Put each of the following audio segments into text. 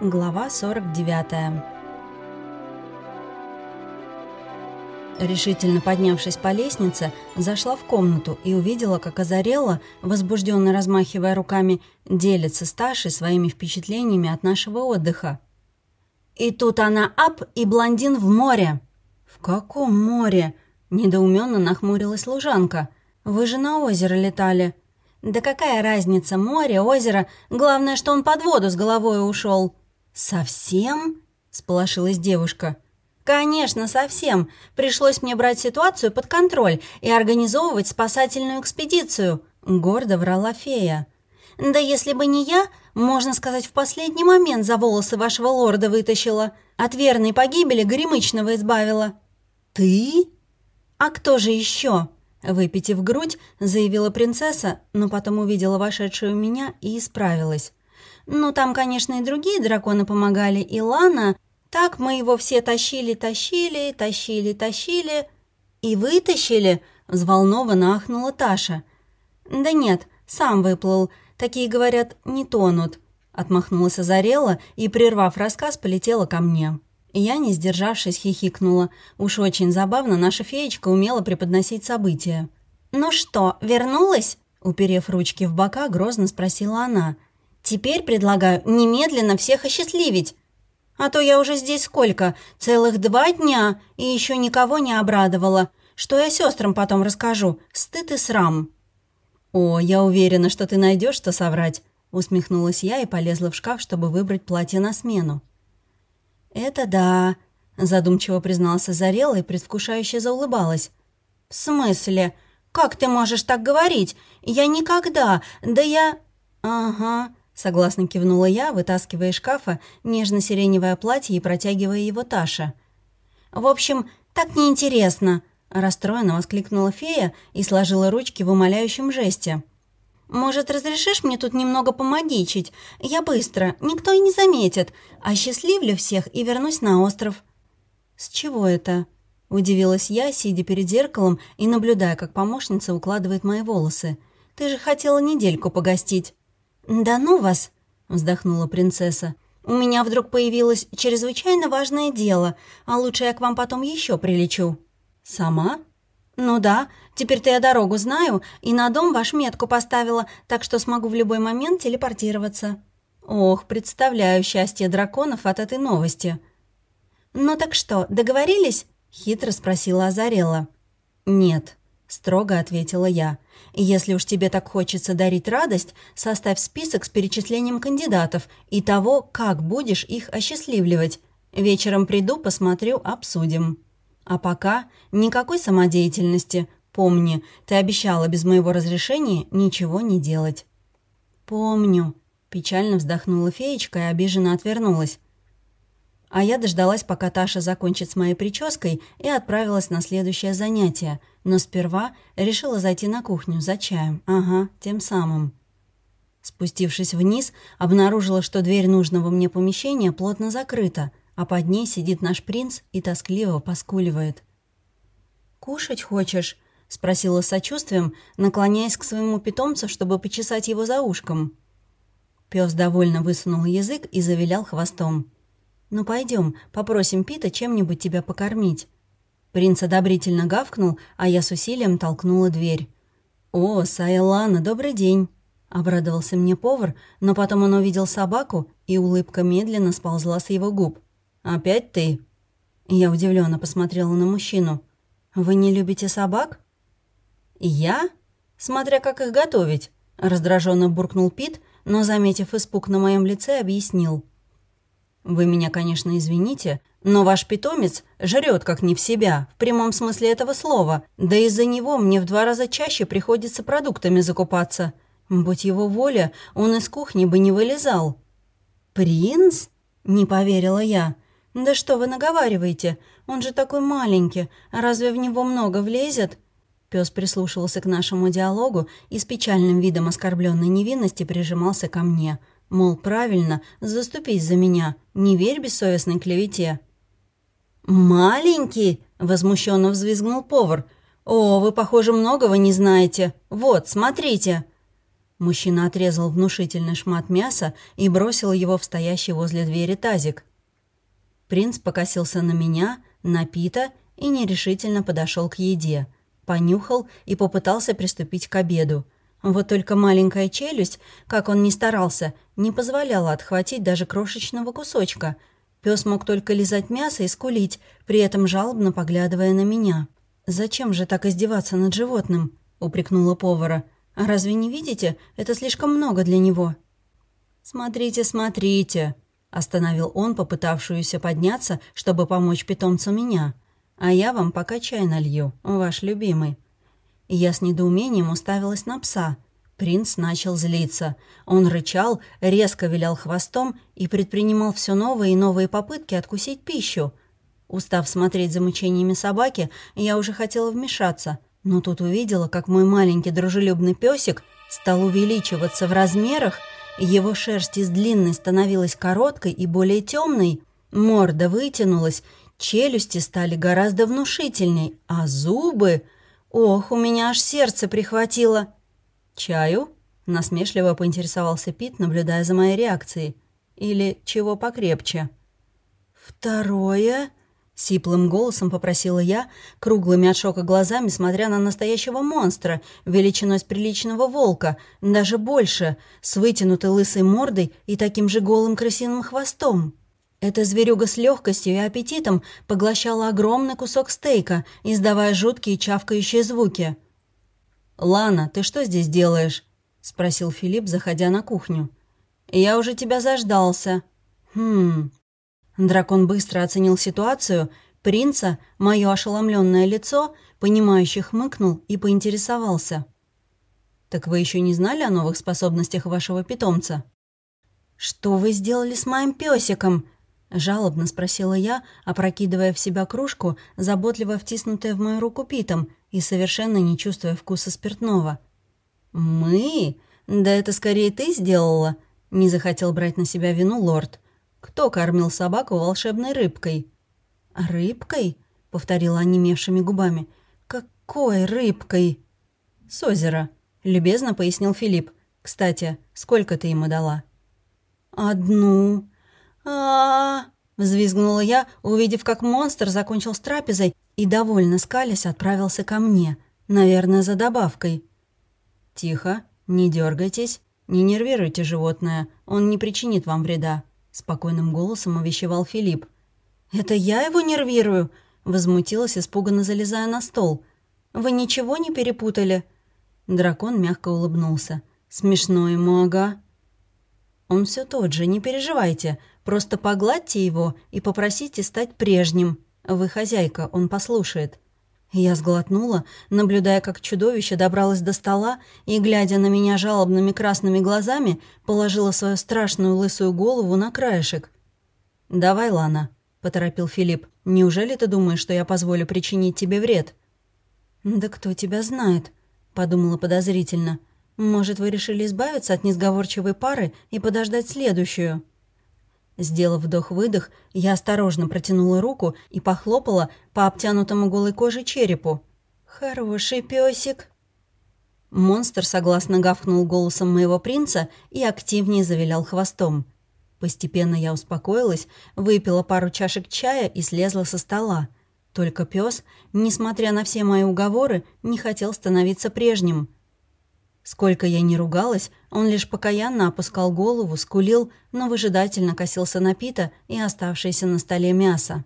Глава 49 Решительно поднявшись по лестнице, зашла в комнату и увидела, как Азарелла, возбужденно размахивая руками, делится с своими впечатлениями от нашего отдыха. И тут она ап и блондин в море. «В каком море?» – недоуменно нахмурилась служанка. «Вы же на озеро летали». «Да какая разница, море, озеро, главное, что он под воду с головой ушел. «Совсем?» – сполошилась девушка. «Конечно, совсем. Пришлось мне брать ситуацию под контроль и организовывать спасательную экспедицию», – гордо врала фея. «Да если бы не я, можно сказать, в последний момент за волосы вашего лорда вытащила. От верной погибели Горемычного избавила». «Ты?» «А кто же еще?» Выпитив грудь, заявила принцесса, но потом увидела вошедшую меня и исправилась. Ну, там, конечно, и другие драконы помогали, и Лана. Так мы его все тащили, тащили, тащили, тащили. И вытащили, взволнованно ахнула Таша. Да нет, сам выплыл. Такие, говорят, не тонут. Отмахнулась Азарела и, прервав рассказ, полетела ко мне. Я, не сдержавшись, хихикнула. Уж очень забавно наша феечка умела преподносить события. «Ну что, вернулась?» Уперев ручки в бока, грозно спросила она. Теперь предлагаю немедленно всех осчастливить. А то я уже здесь сколько? Целых два дня, и еще никого не обрадовала. Что я сестрам потом расскажу? Стыд и срам». «О, я уверена, что ты найдешь, что соврать», — усмехнулась я и полезла в шкаф, чтобы выбрать платье на смену. «Это да», — задумчиво признался Зарела и предвкушающе заулыбалась. «В смысле? Как ты можешь так говорить? Я никогда, да я...» «Ага», Согласно кивнула я, вытаскивая из шкафа нежно-сиреневое платье и протягивая его Таше. «В общем, так неинтересно!» – расстроенно воскликнула фея и сложила ручки в умоляющем жесте. «Может, разрешишь мне тут немного помогичить? Я быстро, никто и не заметит. Осчастливлю всех и вернусь на остров». «С чего это?» – удивилась я, сидя перед зеркалом и наблюдая, как помощница укладывает мои волосы. «Ты же хотела недельку погостить». «Да ну вас!» — вздохнула принцесса. «У меня вдруг появилось чрезвычайно важное дело, а лучше я к вам потом еще прилечу». «Сама?» «Ну да, теперь-то я дорогу знаю, и на дом ваш метку поставила, так что смогу в любой момент телепортироваться». «Ох, представляю счастье драконов от этой новости». «Ну так что, договорились?» — хитро спросила Азарела. «Нет», — строго ответила я. Если уж тебе так хочется дарить радость, составь список с перечислением кандидатов и того, как будешь их осчастливливать. Вечером приду, посмотрю, обсудим. А пока никакой самодеятельности. Помни, ты обещала без моего разрешения ничего не делать». «Помню», – печально вздохнула феечка и обиженно отвернулась. А я дождалась, пока Таша закончит с моей прической, и отправилась на следующее занятие. Но сперва решила зайти на кухню за чаем. Ага, тем самым. Спустившись вниз, обнаружила, что дверь нужного мне помещения плотно закрыта, а под ней сидит наш принц и тоскливо поскуливает. «Кушать хочешь?» — спросила с сочувствием, наклоняясь к своему питомцу, чтобы почесать его за ушком. Пес довольно высунул язык и завилял хвостом. «Ну пойдем, попросим Пита чем-нибудь тебя покормить». Принц одобрительно гавкнул, а я с усилием толкнула дверь. «О, Сайлана, добрый день!» Обрадовался мне повар, но потом он увидел собаку, и улыбка медленно сползла с его губ. «Опять ты?» Я удивленно посмотрела на мужчину. «Вы не любите собак?» «Я? Смотря как их готовить», — раздраженно буркнул Пит, но, заметив испуг на моем лице, объяснил. Вы меня, конечно, извините, но ваш питомец жрет как не в себя, в прямом смысле этого слова, да из-за него мне в два раза чаще приходится продуктами закупаться. Будь его воля, он из кухни бы не вылезал». «Принц?» — не поверила я. «Да что вы наговариваете? Он же такой маленький, разве в него много влезет?» Пес прислушивался к нашему диалогу и с печальным видом оскорбленной невинности прижимался ко мне — Мол, правильно, заступись за меня, не верь бессовестной клевете. «Маленький!» — возмущенно взвизгнул повар. «О, вы, похоже, многого не знаете. Вот, смотрите!» Мужчина отрезал внушительный шмат мяса и бросил его в стоящий возле двери тазик. Принц покосился на меня, на Пита и нерешительно подошел к еде. Понюхал и попытался приступить к обеду. Вот только маленькая челюсть, как он ни старался, не позволяла отхватить даже крошечного кусочка. Пес мог только лизать мясо и скулить, при этом жалобно поглядывая на меня. «Зачем же так издеваться над животным?» — упрекнула повара. «А разве не видите? Это слишком много для него». «Смотрите, смотрите!» — остановил он, попытавшуюся подняться, чтобы помочь питомцу меня. «А я вам пока чай налью, ваш любимый». Я с недоумением уставилась на пса. Принц начал злиться. Он рычал, резко вилял хвостом и предпринимал все новые и новые попытки откусить пищу — Устав смотреть за мучениями собаки, я уже хотела вмешаться, но тут увидела, как мой маленький дружелюбный песик стал увеличиваться в размерах, его шерсть из длинной становилась короткой и более темной, морда вытянулась, челюсти стали гораздо внушительней, а зубы... Ох, у меня аж сердце прихватило. «Чаю?» — насмешливо поинтересовался Пит, наблюдая за моей реакцией. «Или чего покрепче?» «Второе?» Сиплым голосом попросила я, круглыми от шока глазами, смотря на настоящего монстра, величиной с приличного волка, даже больше, с вытянутой лысой мордой и таким же голым крысиным хвостом. Эта зверюга с легкостью и аппетитом поглощала огромный кусок стейка, издавая жуткие чавкающие звуки. «Лана, ты что здесь делаешь?» — спросил Филипп, заходя на кухню. «Я уже тебя заждался». «Хм, Дракон быстро оценил ситуацию, принца, мое ошеломленное лицо, понимающе хмыкнул и поинтересовался. «Так вы еще не знали о новых способностях вашего питомца?» «Что вы сделали с моим песиком?» — жалобно спросила я, опрокидывая в себя кружку, заботливо втиснутая в мою руку питом и совершенно не чувствуя вкуса спиртного. «Мы? Да это скорее ты сделала!» — не захотел брать на себя вину лорд. Кто кормил собаку волшебной рыбкой?» «Рыбкой?» — повторила онемевшими губами. «Какой рыбкой?» «С озера», — любезно пояснил Филипп. «Кстати, сколько ты ему дала?» «Одну». А, взвизгнула я, увидев, как монстр закончил с трапезой и, довольно скалясь, отправился ко мне, наверное, за добавкой. «Тихо, не дергайтесь, не нервируйте животное, он не причинит вам вреда», спокойным голосом увещевал Филипп. «Это я его нервирую?» — возмутилась, испуганно залезая на стол. «Вы ничего не перепутали?» Дракон мягко улыбнулся. «Смешно ему, ага». «Он все тот же, не переживайте. Просто погладьте его и попросите стать прежним. Вы хозяйка, он послушает». Я сглотнула, наблюдая, как чудовище добралось до стола и, глядя на меня жалобными красными глазами, положила свою страшную лысую голову на краешек. «Давай, Лана», — поторопил Филипп. «Неужели ты думаешь, что я позволю причинить тебе вред?» «Да кто тебя знает?» — подумала подозрительно. «Может, вы решили избавиться от несговорчивой пары и подождать следующую?» Сделав вдох-выдох, я осторожно протянула руку и похлопала по обтянутому голой коже черепу. «Хороший песик. Монстр согласно гавкнул голосом моего принца и активнее завилял хвостом. Постепенно я успокоилась, выпила пару чашек чая и слезла со стола. Только пес, несмотря на все мои уговоры, не хотел становиться прежним. Сколько я не ругалась, он лишь покаянно опускал голову, скулил, но выжидательно косился на Пита и оставшееся на столе мясо.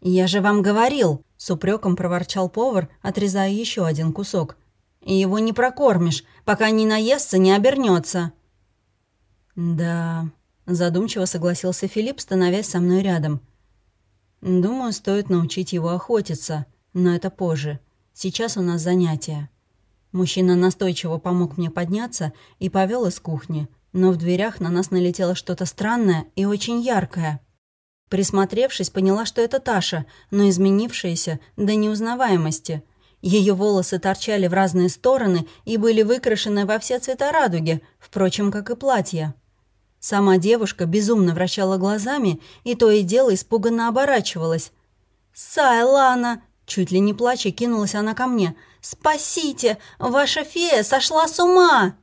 «Я же вам говорил!» — с упреком проворчал повар, отрезая еще один кусок. «И его не прокормишь, пока не наестся, не обернется. «Да...» — задумчиво согласился Филипп, становясь со мной рядом. «Думаю, стоит научить его охотиться, но это позже. Сейчас у нас занятия». Мужчина настойчиво помог мне подняться и повел из кухни, но в дверях на нас налетело что-то странное и очень яркое. Присмотревшись, поняла, что это Таша, но изменившаяся до неузнаваемости. Ее волосы торчали в разные стороны и были выкрашены во все цвета радуги, впрочем, как и платье. Сама девушка безумно вращала глазами и то и дело испуганно оборачивалась. «Сайлана!» Чуть ли не плача кинулась она ко мне. «Спасите! Ваша фея сошла с ума!»